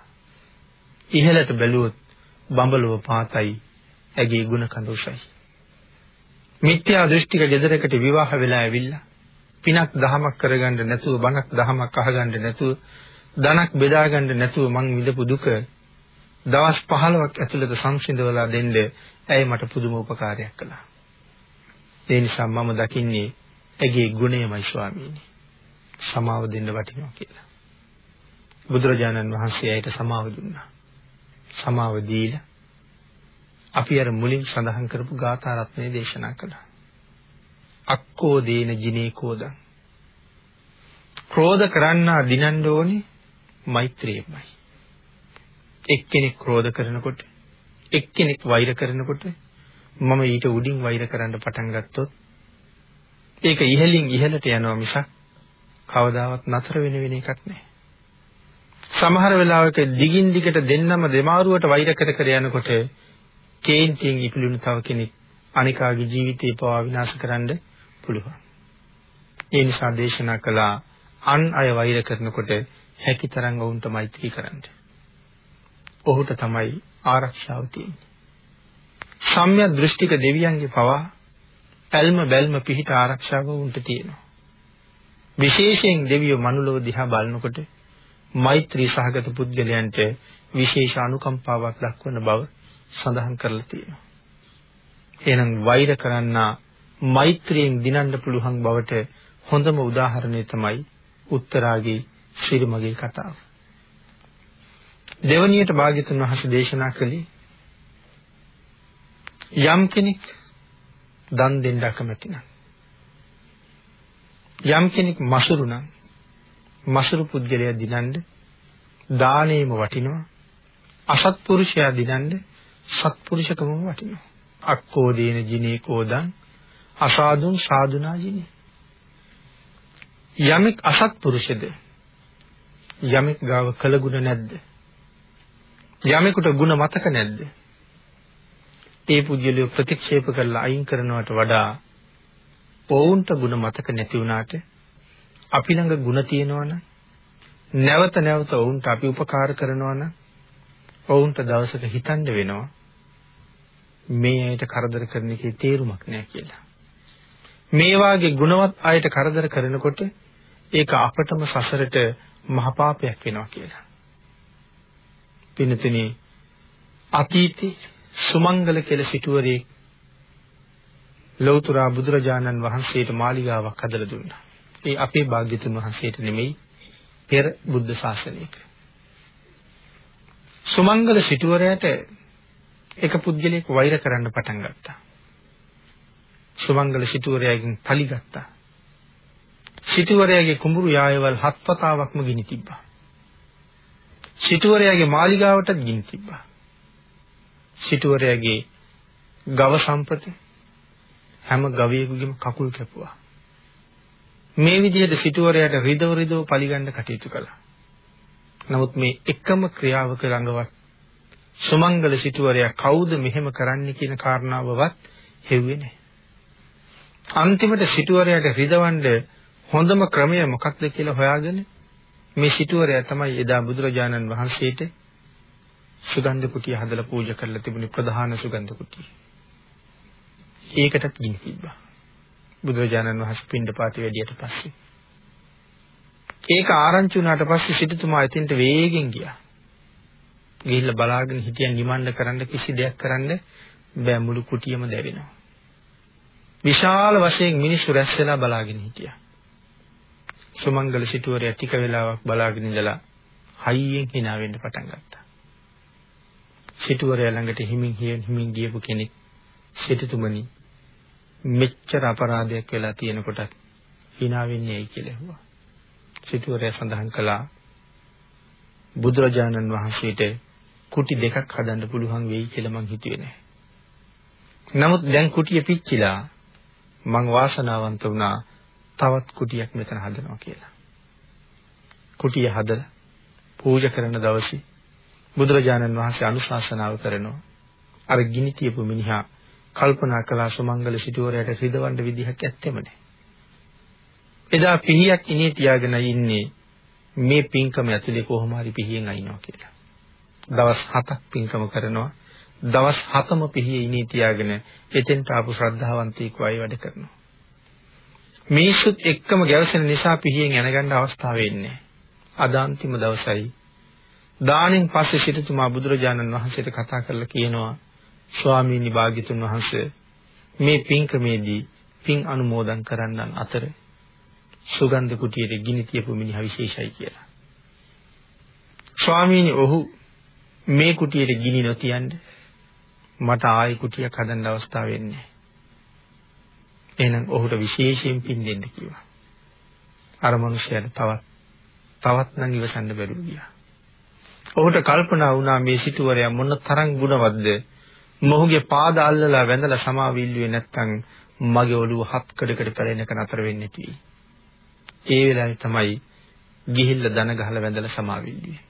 ඉහළට බැලුවොත් බඹලුව පාතයි ඇගේ ගුණ කඳ උසයි. මිත්‍යා දෘෂ්ටික ගෙදරකට විවාහ වෙලා ඇවිල්ලා පිනක් දහමක් කරගන්න නැතුව බණක් දහමක් අහගන්න නැතුව ධනක් බෙදාගන්න නැතුව මං විඳපු දුක දවස් 15ක් ඇතුළත සංසිඳවලා දෙන්න ඇයි මට පුදුම උපකාරයක් කළා. ඒ නිසා මම දකින්නේ ඇගේ ගුණයමයි ස්වාමීනි. සමාව දෙන්න වටිනවා කියලා. බුදුරජාණන් වහන්සේ ඇයට සමාව දුන්නා. සමාව දීලා අපි අර මුලින් සඳහන් කරපු ගාථා රත්නය දේශනා කළා. අක්කෝ දේන ජිනේ කෝදං. ක්‍රෝධ කරන්නා දිනන්න ඕනේ මෛත්‍රියමයි. එක්කෙනෙක් ක්‍රෝධ කරනකොට එක්කෙනෙක් වෛර කරනකොට මම ඊට උඩින් වෛර කරන්න පටන් ගත්තොත් ඒක ඉහළින් ඉහළට යනවා මිසක් කවදාවත් නතර වෙන වෙන එකක් නෑ. සමහර වෙලාවක දිගින් දිගට දෙන්නම දෙමාරුවට වෛර කර කර යනකොට කේන්තියෙන් ඉපිලුණු තව කෙනෙක් අනිකාගේ ජීවිතේ පවා විනාශ කරන්න පුළුවන්. ඒ නිසා දේශනා කළා අන් අය වෛර කරනකොට හැකිතරම් වුන්ට මෛත්‍රී කරන්න. ඔහුට තමයි ආරක්ෂාව තියෙන්නේ. සම්‍යක් දෘෂ්ටික දෙවියන්ගේ පවා ඇල්ම බැල්ම පිහිට ආරක්ෂාව වුන්ට තියෙනවා. විශේෂයෙන් දෙවියෝ මනුලව දිහා බලනකොට මෛත්‍රී සහගත පුද්ගලයන්ට විශේෂ අනුකම්පාවක් දක්වන බව සඳහන් කරලා තියෙනවා. එහෙනම් වෛර කරන්නා මෛත්‍රියෙන් දිනන්න පුළුවන් බවට හොඳම උදාහරණය තමයි උත්තරාගේ ශ්‍රීමගේ කතාව. දෙවණියට භාග්‍යතුන් වහන්සේ දේශනා කළේ යම් කෙනෙක් දන් දෙන්න අකමැති නම් යම් කෙනෙක් මසුරු නම් මසුරු පුද්ගලයා දිනන්න දාණයම වටිනවා අසත්පුරුෂයා දිනන්න සත්පුරුෂකමම වටිනවා. අක්කෝ දේන ජිනේ කෝදං අසාදුන් සාදුනා ජිනේ. යමෙක් අසත්පුරුෂද යමෙක් ගාව කළගුණ නැද්ද යමෙකුට ಗುಣ මතක නැද්ද ඒ පුජ්‍යලිය ප්‍රතික්ෂේප කරලා අයින් කරනවට වඩා ඔවුන්ට ಗುಣ මතක නැති වුණාට අපි ළඟ ಗುಣ තියෙනවනම් නැවත නැවත ඔවුන්ට අපි උපකාර කරනවනම් ඔවුන්ට දවසක හිතන්න වෙනවා මේ අයට කරදර කරන එකේ තේරුමක් නැහැ කියලා. මේ වාගේ ගුණවත් අයට කරදර කරනකොට ඒක අපටම සසරට මහ පාපයක් වෙනවා කියලා. පින්තුනි අතීතේ සුමංගල කියලා සිටුවරේ ලෞතර බුදුරජාණන් වහන්සේට මාලිගාවක් හදලා දුන්නා. ඒ අපේ භාග්‍යතුන් වහන්සේට නෙමෙයි පෙර බුද්ධ ශාසනයක. සුමංගල සිටුවරයට එක පුද්ගලයෙක් වෛර කරන්න පටන් ගත්තා. සුමංගල සිටුවරයාගෙන් පලි ගත්තා. සිටුවරයාගේ කුඹුරු යායවල් හත් වතාවක්ම ගිනි තිබ්බා. සිටුවරයාගේ මාලිගාවටත් ගිනි තිබ්බා. සිටුවරයාගේ ගව සම්පත හැම ගවයෙකුගේම කකුල් කැපුවා. මේ විදිහට සිටුවරයාට රිදව රිදව පරිගන්න කටයුතු කළා. නමුත් මේ එකම ක්‍රියාවක ළඟවත් සුමංගල සිටුවරයා කවුද මෙහෙම කරන්නේ කියන කාරණාවවත් හෙව්වේ නැහැ. අන්තිමට සිටුවරයාට රිදවන්න හොඳම ක්‍රමය මොකක්ද කියලා හොයාගෙන මේ සිටුවරයා තමයි එදා බුදුරජාණන් වහන්සේට සුගන්ධ කුටිය හදලා පූජා කරලා තිබුණේ ප්‍රධාන සුගන්ධ කුටිය. ඒකටත් ගිනි තිබ්බා. බුදුරජාණන් වහන්සේ පින්ඩපාතේ වැඩියට පස්සේ. ඒක ආරංචි වුණාට පස්සේ සිටුතුමා එතෙන්ට වේගෙන් ගියා. ගිහිල්ලා බලාගෙන හිටියන් නිමන්න කරන්න කිසි දෙයක් කරන්න බෑ මුළු කුටියම දැවෙනවා. විශාල වශයෙන් මිනිස්සු රැස් වෙලා බලාගෙන හිටියා. සුමංගල සිටුවරයා ටික වෙලාවක් බලාගෙන ඉඳලා හයියෙන් hina වෙන්න පටන් ගත්තා. සිටුවරයා ළඟට හිමින් හිමින් ගියපු කෙනෙක් සිටුතුමනි මෙච්චර අපරාධයක් වෙලා තියෙනකොට hina වෙන්නේ ඇයි කියලා ඇහුවා. සිටුවරයා සඳහන් කළා බුදුරජාණන් වහන්සේට කුටි දෙකක් හදන්න පුළුවන් වෙයි කියලා මං හිතුවේ නැහැ. නමුත් දැන් කුටිය පිච්චිලා මං වාසනාවන්ත වුණා තවත් කුටියක් මෙතන හදනවා කියලා. කුටිය හදලා පූජා කරන දවසේ බුදුරජාණන් වහන්සේ අනුශාසනාව කරනවා. අර ගිනි තියපු මිනිහා කල්පනා කළා සුමංගල සිටුවරයට රිදවන්න විදිහක් ඇත්තෙම නැහැ. එදා පිහියක් ඉනේ තියාගෙන ඉන්නේ මේ පින්කම ඇතුලේ කොහොම හරි පිහියෙන් අයින්නවා කියලා. දවස් 7ක් පින්කම කරනවා. දවස් 7ම පිහියේ ඉනේ තියාගෙන එතෙන්ට ආපු ශ්‍රද්ධාවන්තයෙක් වයි වැඩ කරනවා. මිනිස්සුත් එක්කම ගැවසෙන නිසා පිහියෙන් යනගන්න අවස්ථාව වෙන්නේ අද අන්තිම දවසයි දානින් පස්සේ සිටුතුමා බුදුරජාණන් වහන්සේට කතා කරලා කියනවා ස්වාමීනි භාග්‍යතුන් වහන්සේ මේ පින්කමේදී පින් අනුමෝදන් කරන්නන් අතර සුගන්ධ කුටියේ ගිනි තියපු මිනිහා විශේෂයි කියලා. ස්වාමීනි ඔහු මේ කුටියේ ගිනි නොතියන්න මට ආයි කුටියක් හදන්න අවස්ථාව වෙන්නේ එහෙනම් ඔහුට විශේෂයෙන් පින් දෙන්න කිව්වා. අර මිනිහයාට තවත් තවත් නම් ඉවසන්න බැරුව ගියා. ඔහුට කල්පනා වුණා මේ සිටුවරයා මොන තරම් ගුණවත්ද මොහුගේ පාද අල්ලලා වැඳලා සමාව ඉල්ලුවේ නැත්නම් මගේ ඔළුව හත් කඩකට පැලෙනක නතර වෙන්නේ කී. ඒ වෙලාවේ තමයි ගිහිල්ලා දන ගහලා වැඳලා සමාව ඉල්ලුවේ.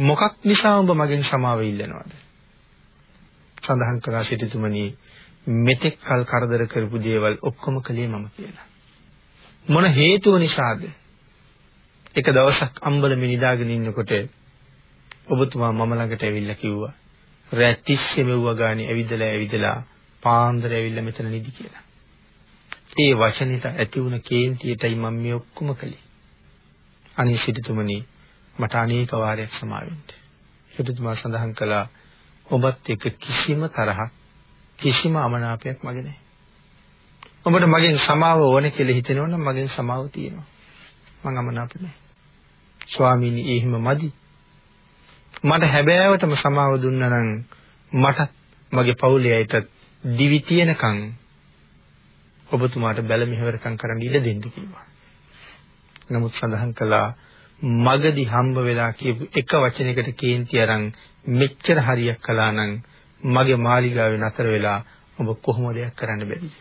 මොකක් නිසා ඔබ මගෙන් සමාව ඉල්ලනවද? සඳහන් කළා සිටුතුමනි මෙතෙක් කල් කරදර කරපු දේවල් ඔක්කොම කළේ මම කියලා. මොන හේතුව නිසාද? එක දවසක් අම්බලමේ නිදාගෙන ඉන්නකොට ඔබතුමා මම ළඟට ඇවිල්ලා කිව්වා රෑ 30 මෙව්වා ගානේ ඇවිදලා ඇවිදලා පාන්දර ඇවිල්ලා මෙතන නිදි කියලා. ඒ වචනෙට ඇති වුණ කේන්තියටයි මම මේ ඔක්කොම කළේ. අනේ සිටුතුමනි මට අනේක වාරයක් සමාවෙන්න. සිටුතුමා සඳහන් කළා ඔබත් එක්ක කිසිම තරහක් කිසිම අමනාපයක් මගේ නැහැ. ඔබට මගෙන් සමාව ඕනේ කියලා හිතෙනවනම් මගෙන් සමාව තියෙනවා. මං අමනාප නැහැ. ස්වාමීනි එහෙම මදි. මට හැබෑවටම සමාව දුන්නා නම් මට මගේ පවුලේ අයට දිවි තියෙනකන් ඔබතුමාට බැල මෙහෙවරකම් කරන්න ඉඩ දෙන්න කිව්වා. නමුත් සඳහන් කළා මගදී හම්බ වෙලා කියපු එක වචනයකට කේන්ති අරන් මෙච්චර හරියක් කළා නම් මගේ මාලිගාවේ නතර වෙලා ඔබ කොහොමද දෙයක් කරන්න බැරිද?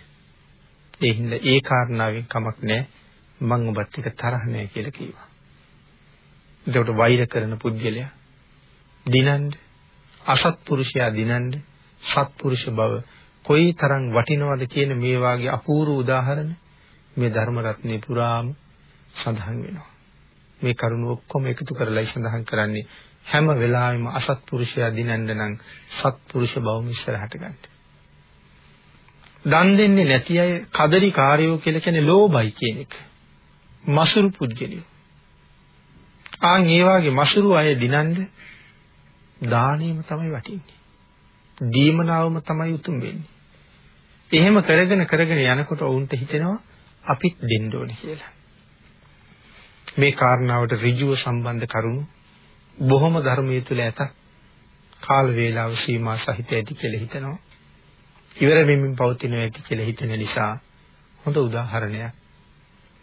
ඒ හින්දා ඒ කාරණාවෙන් කමක් නැහැ. මම ඔබත් එක්ක තරහ නැහැ කියලා කිව්වා. එතකොට වෛර කරන පුද්ගලයා දිනන්න අසත්පුරුෂයා දිනන්න සත්පුරුෂ බව කොයි තරම් වටිනවද කියන මේ වාගේ අපූර්ව උදාහරණ මේ ධර්ම රත්නේ පුරාම සඳහන් වෙනවා. මේ කරුණ ඔක්කොම එකතු කරලා සඳහන් කරන්නේ හැම වෙලාවෙම අසත්පුරුෂයා දිනන්න නම් සත්පුරුෂ බවම ඉස්සරහට ගන්න. දන් දෙන්නේ නැති අය කදරි කාර්යෝ කියලා කියන්නේ ලෝභයි කියන එක. මසුරු පුද්ගලියෝ. ආන් ඒ වාගේ මසුරු අය දිනන්න දාණයම තමයි වටින්නේ. දීමනාවම තමයි උතුම් වෙන්නේ. එහෙම කරගෙන කරගෙන යනකොට වුන්ට හිතෙනවා අපිත් දෙන්න ඕනේ කියලා. මේ කාරණාවට ඍජුව සම්බන්ධ කරුණු බොහොම ධර්මයේ තුල ඇත කාල වේලාව සීමා සහිත ඇති කියලා හිතනවා. ඉවර වෙමින් පවතින ඇති කියලා හිතන නිසා හොඳ උදාහරණයක්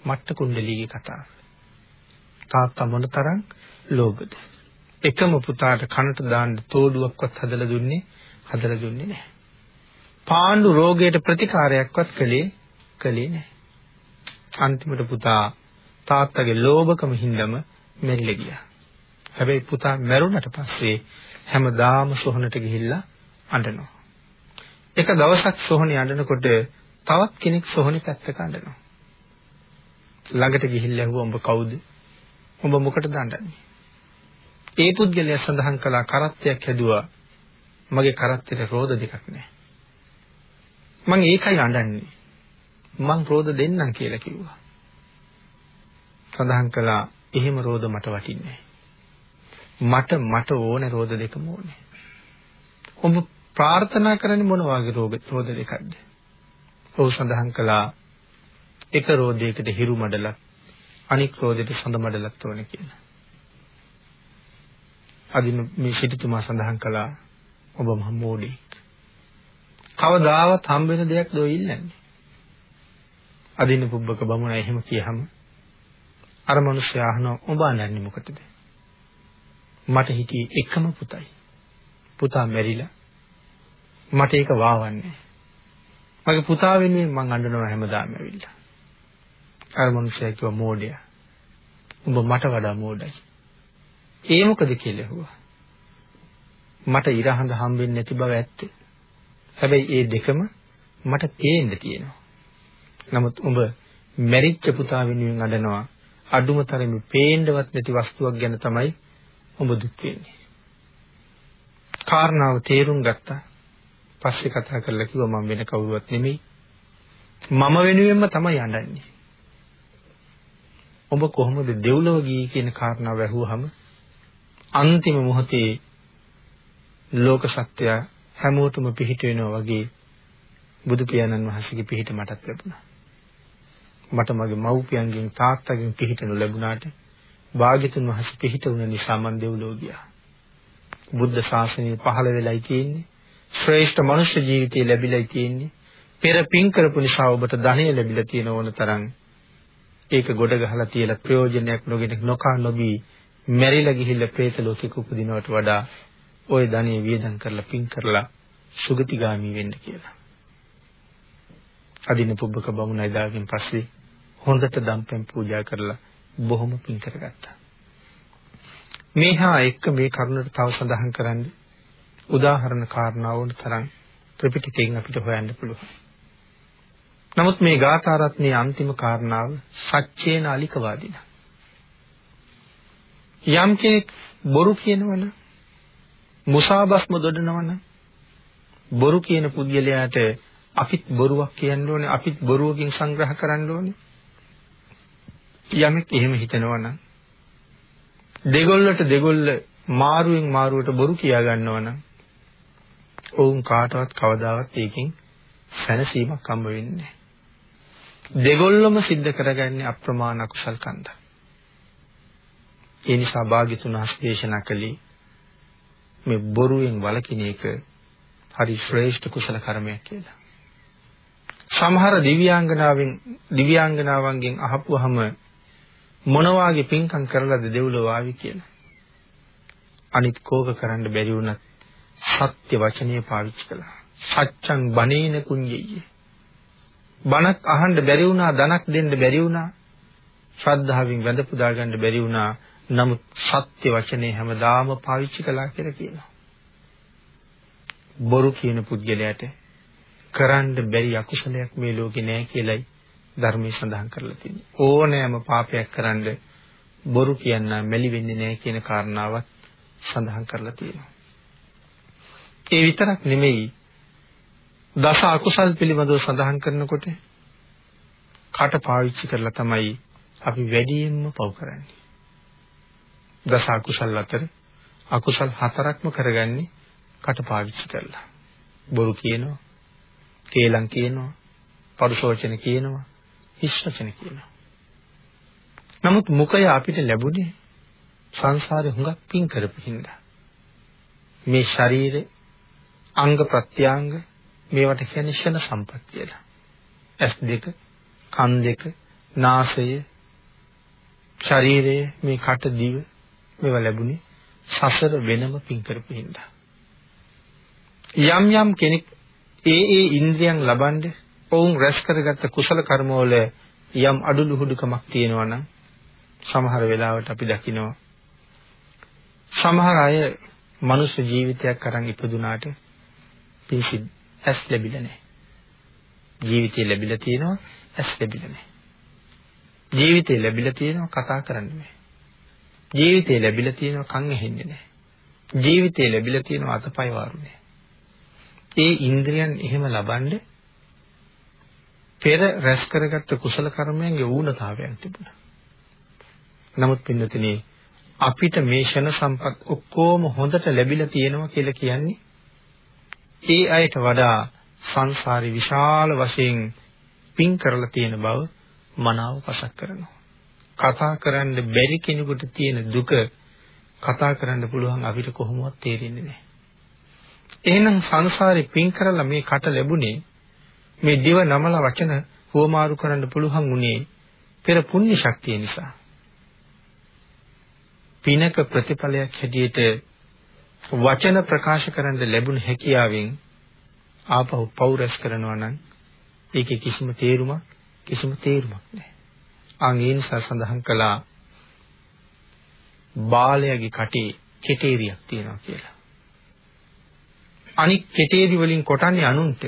මට්ට කුණ්ඩලීගේ කතාව. තාත්තා මොනතරම් ලෝභද? එකම පුතාට කනට දාන්න තෝඩුවක්වත් හදලා දුන්නේ හදලා දුන්නේ නැහැ. පාණ්ඩු රෝගයට ප්‍රතිකාරයක්වත් කළේ කළේ නැහැ. අන්තිමට පුතා තාත්තගේ ලෝභකම හින්දම මැරිලා ගියා. හැබැයි පුතා මැරුණට පස්සේ හැමදාම සොහනට ගිහිල්ලා අඬනවා. එක දවසක් සොහනේ අඬනකොට තවත් කෙනෙක් සොහනේ පැත්තක අඬනවා. ළඟට ගිහිල්ලා ඇහුවා උඹ කවුද? උඹ මොකටද අඬන්නේ? ඒ පුද්ගලයා සඳහන් කළා කරත්තයක් හැදුවා. මගේ කරත්තෙට රෝද දෙකක් නැහැ. මං ඒකයි අඬන්නේ. මං රෝද දෙන්නම් කියලා කිව්වා. සඳහන් කළා එහෙම රෝද මට වටින්නේ මට මට ඕනේ රෝද දෙකම ඕනේ. ඔබ ප්‍රාර්ථනා කරන්නේ මොන වගේ රෝග රෝද දෙකක්ද? ඔව් සඳහන් කළා එක රෝදයකට හිරු මඩලක් අනික් රෝදෙට සඳ මඩලක් ඕනේ කියලා. අදින මේ සිටුතුමා සඳහන් කළා ඔබ මහ මෝඩෙක්. කවදාවත් හම්බ වෙන දෙයක් දෝ ඉල්ලන්නේ. අදින පුබ්බක බමුණ එහෙම කියහම අර මිනිස්සයා අහනවා ඔබ අනන්නේ මොකටද? මට හිටියේ එකම පුතයි. පුතා මැරිලා. මට ඒක වාවන්නේ. මගේ පුතා වෙනුවෙන් මං අඬනවා හැමදාම ඇවිල්ලා. අර මිනිස්සයා කිව්වා මෝඩයා. උඹ මට වඩා මෝඩයි. ඒ මොකද කියලා ඇහුවා. මට ඉරහඳ හම්බෙන්නේ නැති බව ඇත්තේ. හැබැයි ඒ දෙකම මට පේන්න තියෙනවා. නමුත් උඹ මැරිච්ච පුතා වෙනුවෙන් අඬනවා. අඩුම තරමේ පේන්නවත් නැති වස්තුවක් ගැන තමයි උඹ දුක් වෙන්නේ. කාරණාව තේරුම් ගත්තා. පස්සේ කතා කරලා කිව්වා මම වෙන කවුරුවත් නෙමෙයි. මම වෙනුවෙන්ම තමයි අඬන්නේ. ඔබ කොහොමද දෙව්ලොව ගියේ කියන කාරණාව ඇහුවහම අන්තිම මොහොතේ ලෝක සත්‍ය හැමෝටම පිහිට වෙනවා වගේ බුදු පියාණන් වහන්සේගේ පිහිට මටත් ලැබුණා. මට මගේ මව්පියන්ගෙන් තාත්තගෙන් පිහිට නොලැබුණාට භාග්‍යතුන් වහන්සේ පිහිට වුණ නිසා මම දෙව්ලොව ගියා. බුද්ධ ශාසනය පහළ වෙලයි තියෙන්නේ. ශ්‍රේෂ්ඨ මනුෂ්‍ය ජීවිතය ලැබිලයි තියෙන්නේ. පෙර පින් කරපු නිසා ඔබට ධනය ලැබිලා තියෙන ඕන තරම් ඒක ගොඩ ගහලා තියලා ප්‍රයෝජනයක් නොගෙන නොකා නොබී මැරිලා ගිහිල්ලා പ്രേත ලෝකෙක උපදිනවට වඩා ওই ධනෙ වියදම් කරලා පින් කරලා සුගතිගාමි වෙන්න කියලා. අදින පුබ්බක බමුණ එදාගෙන් පස්සේ හොඳට දම්පෙන් පූජා කරලා බොහොම පින් කරගත්තා. මේ හා එක්ක මේ කරුණට තව සඳහන් කරන්න උදාහරණ කාරණාවකට තරම් ත්‍රිපිටකයෙන් අපිට හොයන්න පුළුවන්. නමුත් මේ ගාථා රත්නයේ අන්තිම කාරණාව සත්‍යේන අලිකවාදින. යම් කෙනෙක් බොරු කියනවනම් මුසාබස්ම දොඩනවනම් බොරු කියන පුද්ගලයාට අපිත් බොරුවක් කියන්න ඕනේ අපිත් බොරුවකින් සංග්‍රහ කරන්න ඕනේ යමෙක් එහෙම හිතනවනම් දෙගොල්ලට දෙගොල්ල මාරුවෙන් මාරුවට බොරු කියා ගන්නවනම් ඔවුන් කාටවත් කවදාවත් ඒකෙන් සැනසීමක් හම්බ වෙන්නේ දෙගොල්ලම සිද්ධ කරගන්නේ අප්‍රමාණ අකුසල් කන්ද. ඒ නිසා භාග්‍යතුන් වහන්සේ දේශනා කළේ මේ බොරුවෙන් වළකින එක හරි ශ්‍රේෂ්ඨ කුසල කර්මයක් කියලා. සමහර දිව්‍යාංගනාවෙන් දිව්‍යාංගනාවන්ගෙන් අහපුවාම මොන වාගේ පින්කම් කරලාද දෙව්ලොව ආවි කියලා. අනිත් කෝක කරන්න බැරි වුණත් සත්‍ය වචනය පාවිච්චි කළා. සච්ඡං බණේන කුඤ්ඤෙය්‍ය. බණක් අහන්න බැරි වුණා, ධනක් දෙන්න බැරි වුණා, ශ්‍රද්ධාවෙන් වැඳ පුදා ගන්න බැරි වුණා. නමුත් සත්‍ය වචනේ හැමදාම පාවිච්චි කළා කියලා කියනවා. බොරු කියන පුද්ගලයාට කරන්න බැරි අකුසලයක් මේ ලෝකේ නැහැ කියලයි ධර්මයේ සඳහන් කරලා තියෙන්නේ. ඕනෑම පාපයක් කරන්න බොරු කියන්න මැලි වෙන්නේ නැහැ කියන කාරණාවත් සඳහන් කරලා තියෙනවා. ඒ විතරක් නෙමෙයි දස අකුසල් පිළිබඳව සඳහන් කරනකොට කට පාවිච්චි කරලා තමයි අපි වැඩියෙන්ම පව් කරන්නේ. දස අකුසල් අතර අකුසල් හතරක්ම කරගන්නේ කට පාවිච්චි කරලා. බොරු කියනවා, කේලම් කියනවා, පරුෂ වචන කියනවා, හිස් වචන කියනවා. නමුත් මුඛය අපිට ලැබුණේ සංසාරේ හුඟක් පින් කරපු හින්දා. මේ ශරීරේ අංග ප්‍රත්‍යංග මේවට කියන්නේ ෂණ සම්පත් කියලා. ඇස් දෙක, කන් දෙක, නාසය, ශරීරය, මේ කට දිව මේවා ලැබුණේ සසර වෙනම පින් කරපු හින්දා. යම් යම් කෙනෙක් ඒ ඒ ඉන්ද්‍රියන් ලබන්නේ ඔවුන් රැස් කරගත්ත කුසල කර්මවල යම් අඩුලුහුඩුකමක් තියෙනවා නම් සමහර වෙලාවට අපි දකිනවා සමහර අය මනුෂ්‍ය ජීවිතයක් අරන් ඉපදුනාට පිසින් ඇස් ලැබිලා නැහැ. ජීවිතය ලැබිලා තියෙනවා ඇස් ලැබිලා නැහැ. ජීවිතය ලැබිලා තියෙනවා කතා කරන්න බෑ. ජීවිතය ලැබිලා තියෙනවා කන් ඇහෙන්නේ නැහැ. ජීවිතය ලැබිලා තියෙනවා අතපය වාරු නැහැ. ඒ ඉන්ද්‍රියන් එහෙම ලබන්නේ පෙර රැස් කරගත්ත කුසල කර්මයන්ගේ ඌනතාවයන් තිබුණා. නමුත් පින්නතනේ අපිට මේ ෂණ සම්පත් ඔක්කොම හොඳට ලැබිලා තියෙනවා කියලා කියන්නේ ඒ අයට වඩා සංසාරේ විශාල වශයෙන් පින් කරලා තියෙන බව මනාව පසක් කරනවා. කතා කරන්න බැරි කෙනෙකුට තියෙන දුක කතා කරන්න පුළුවන් අපිට කොහොමවත් තේරෙන්නේ නැහැ. එහෙනම් සංසාරේ පින් කරලා මේ කට ලැබුණේ මේ දිව නමල වචන හුවමාරු කරන්න පුළුවන් උනේ පෙර පුණ්‍ය ශක්තිය නිසා. පිනක ප්‍රතිඵලයක් හැටියට වචන ප්‍රකාශ කරන්න ලැබුණ හැකියාවෙන් ආපහු පෞරස් කරනවා නම් ඒකේ කිසිම තේරුමක් කිසිම තේරුමක් නැහැ. අන් ඒ නිසා සඳහන් කළා බාලයාගේ කටේ කෙටේරියක් තියෙනවා කියලා. අනික් කෙටේරි වලින් කොටන්නේ අනුන්ට.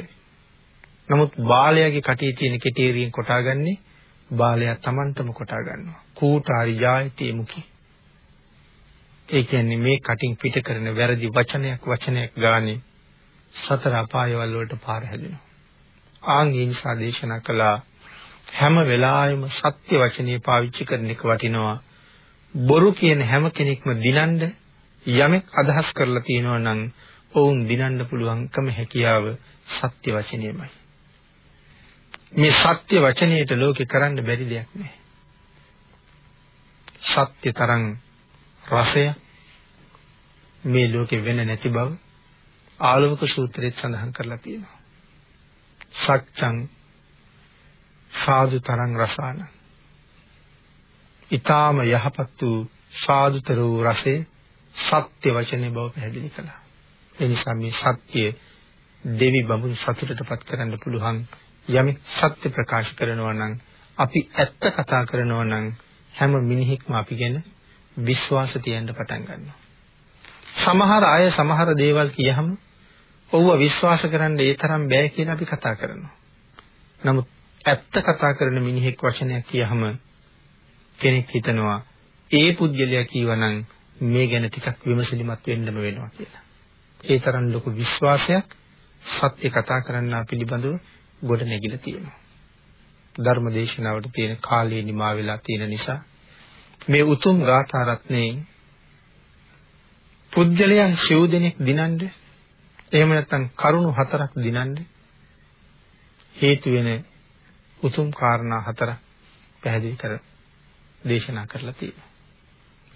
නමුත් බාලයාගේ කටේ තියෙන කෙටේරියෙන් කොටාගන්නේ බාලයා Tamanටම කොටා ගන්නවා. කූටාරි ජායතේ මුකේ. ඒ කියන්නේ මේ කටින් පිට කරන වැරදි වචනයක් වචනයක් ගානේ සතර අපායවල වලට පාර හැදෙනවා. ආන් ඒ නිසා දේශනා කළා හැම වෙලාවෙම සත්‍ය වචනේ පාවිච්චි කරන එක වටිනවා. බොරු කියන හැම කෙනෙක්ම දිනන්න යමෙක් අදහස් කරලා තියෙනවා නම් ඔවුන් දිනන්න පුළුවන්කම හැකියාව සත්‍ය වචනයමයි. මේ සත්‍ය වචනයට ලෝකේ කරන්න බැරි දෙයක් නෑ. සත්‍ය තරම් රසය මේ ලෝකේ වෙන නැති බව ආලෝක සූත්‍රයේ සඳහන් කරලා තියෙනවා. සත්‍යං සාදු තරං රසාන. ඊටාම යහපත් වූ සාදුතර වූ රසේ සත්‍ය වචනේ බව පැහැදිලි කළා. ඒ නිසා මේ සත්‍ය දෙවි බඹුන් සතුටටපත් කරන්න පුළුවන් යමෙක් සත්‍ය ප්‍රකාශ කරනවා නම් අපි ඇත්ත කතා කරනවා නම් හැම මිනිහෙක්ම අපි ගැන විශ්වාස තියන්න පටන් ගන්නවා. සමහර අය සමහර දේවල් කියහම ඔව්ව විශ්වාස කරන්න ඒ තරම් බෑ කියලා අපි කතා කරනවා. නමුත් ඇත්ත කතා කරන මිනිහෙක් වචනයක් කියහම කෙනෙක් හිතනවා ඒ පුද්ගලයා කියවනම් මේ ගැන ටිකක් විමසිලිමත් වෙන්නම වෙනවා කියලා. ඒ තරම් ලොකු විශ්වාසයක් සත්‍ය කතා කරන්න පිළිබඳව ගොඩ නැගිලා තියෙනවා. ධර්ම දේශනාවට තියෙන කාලය නිමා වෙලා තියෙන නිසා මේ උතුම් ගාථා රත්නයේ පුද්ගලයන් සිව් දෙනෙක් දිනන්න එහෙම නැත්නම් කරුණු හතරක් දිනන්න හේතු වෙන උතුම් කාරණා හතර පැහැදිලි කර දේශනා කරලා තියෙනවා.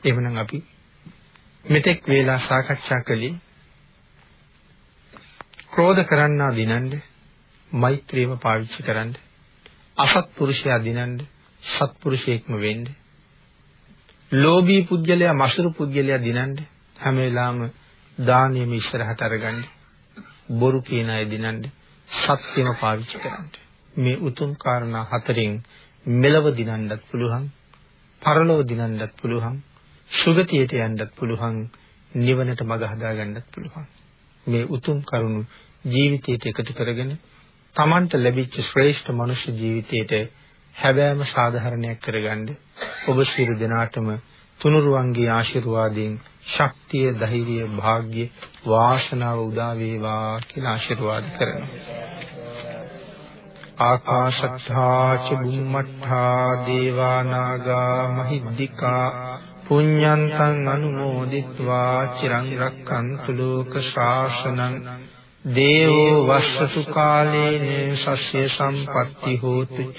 එහෙමනම් අපි මෙතෙක් වේලා සාකච්ඡා කළේ ක්‍රෝධ කරන්නා දිනන්න මෛත්‍රියම පාවිච්චි කරන්න. අසත්පුරුෂයා දිනන්න සත්පුරුෂයෙක්ම වෙන්න. ලෝභී පුද්ගලයා මසුරු පුද්ගලයා දිනන්න හැම වෙලාවෙම දානියම ඉස්සරහට අරගන්න. බොරු කියන අය දිනන්න සත්‍යම පාවිච්චි කරන්න. මේ උතුම් කාරණා හතරෙන් මෙලව දිනන්නත් පුළුවන්. පරලොව දිනන්නත් පුළුවන්. සුගතියට යන්නත් පුළුවන්. නිවනට මඟ හදා ගන්නත් පුළුවන්. මේ උතුම් කරුණු ජීවිතයට එකතු කරගෙන Tamanට ලැබිච්ච ශ්‍රේෂ්ඨ මනුෂ්‍ය ජීවිතයට හැබෑම සාධාරණයක් කරගන්න ඔබ සියලු දෙනාටම තුනුරුවන්ගේ ආශිර්වාදයෙන් ශක්තිය, ධෛර්යය, වාග්ය, වාසනාව උදා වේවා කියලා ආශිර්වාද කරනවා. ආකාශත්තා ච බුම්මත්තා දේවා නාග මහිද්దికා පුඤ්ඤන්තං අනුමෝදිත්වා චිරං රක්ඛන්තු ලෝක ශාසනං දේවෝ වස්සතු කාලේන සස්්‍ය සම්පatti හෝතු ච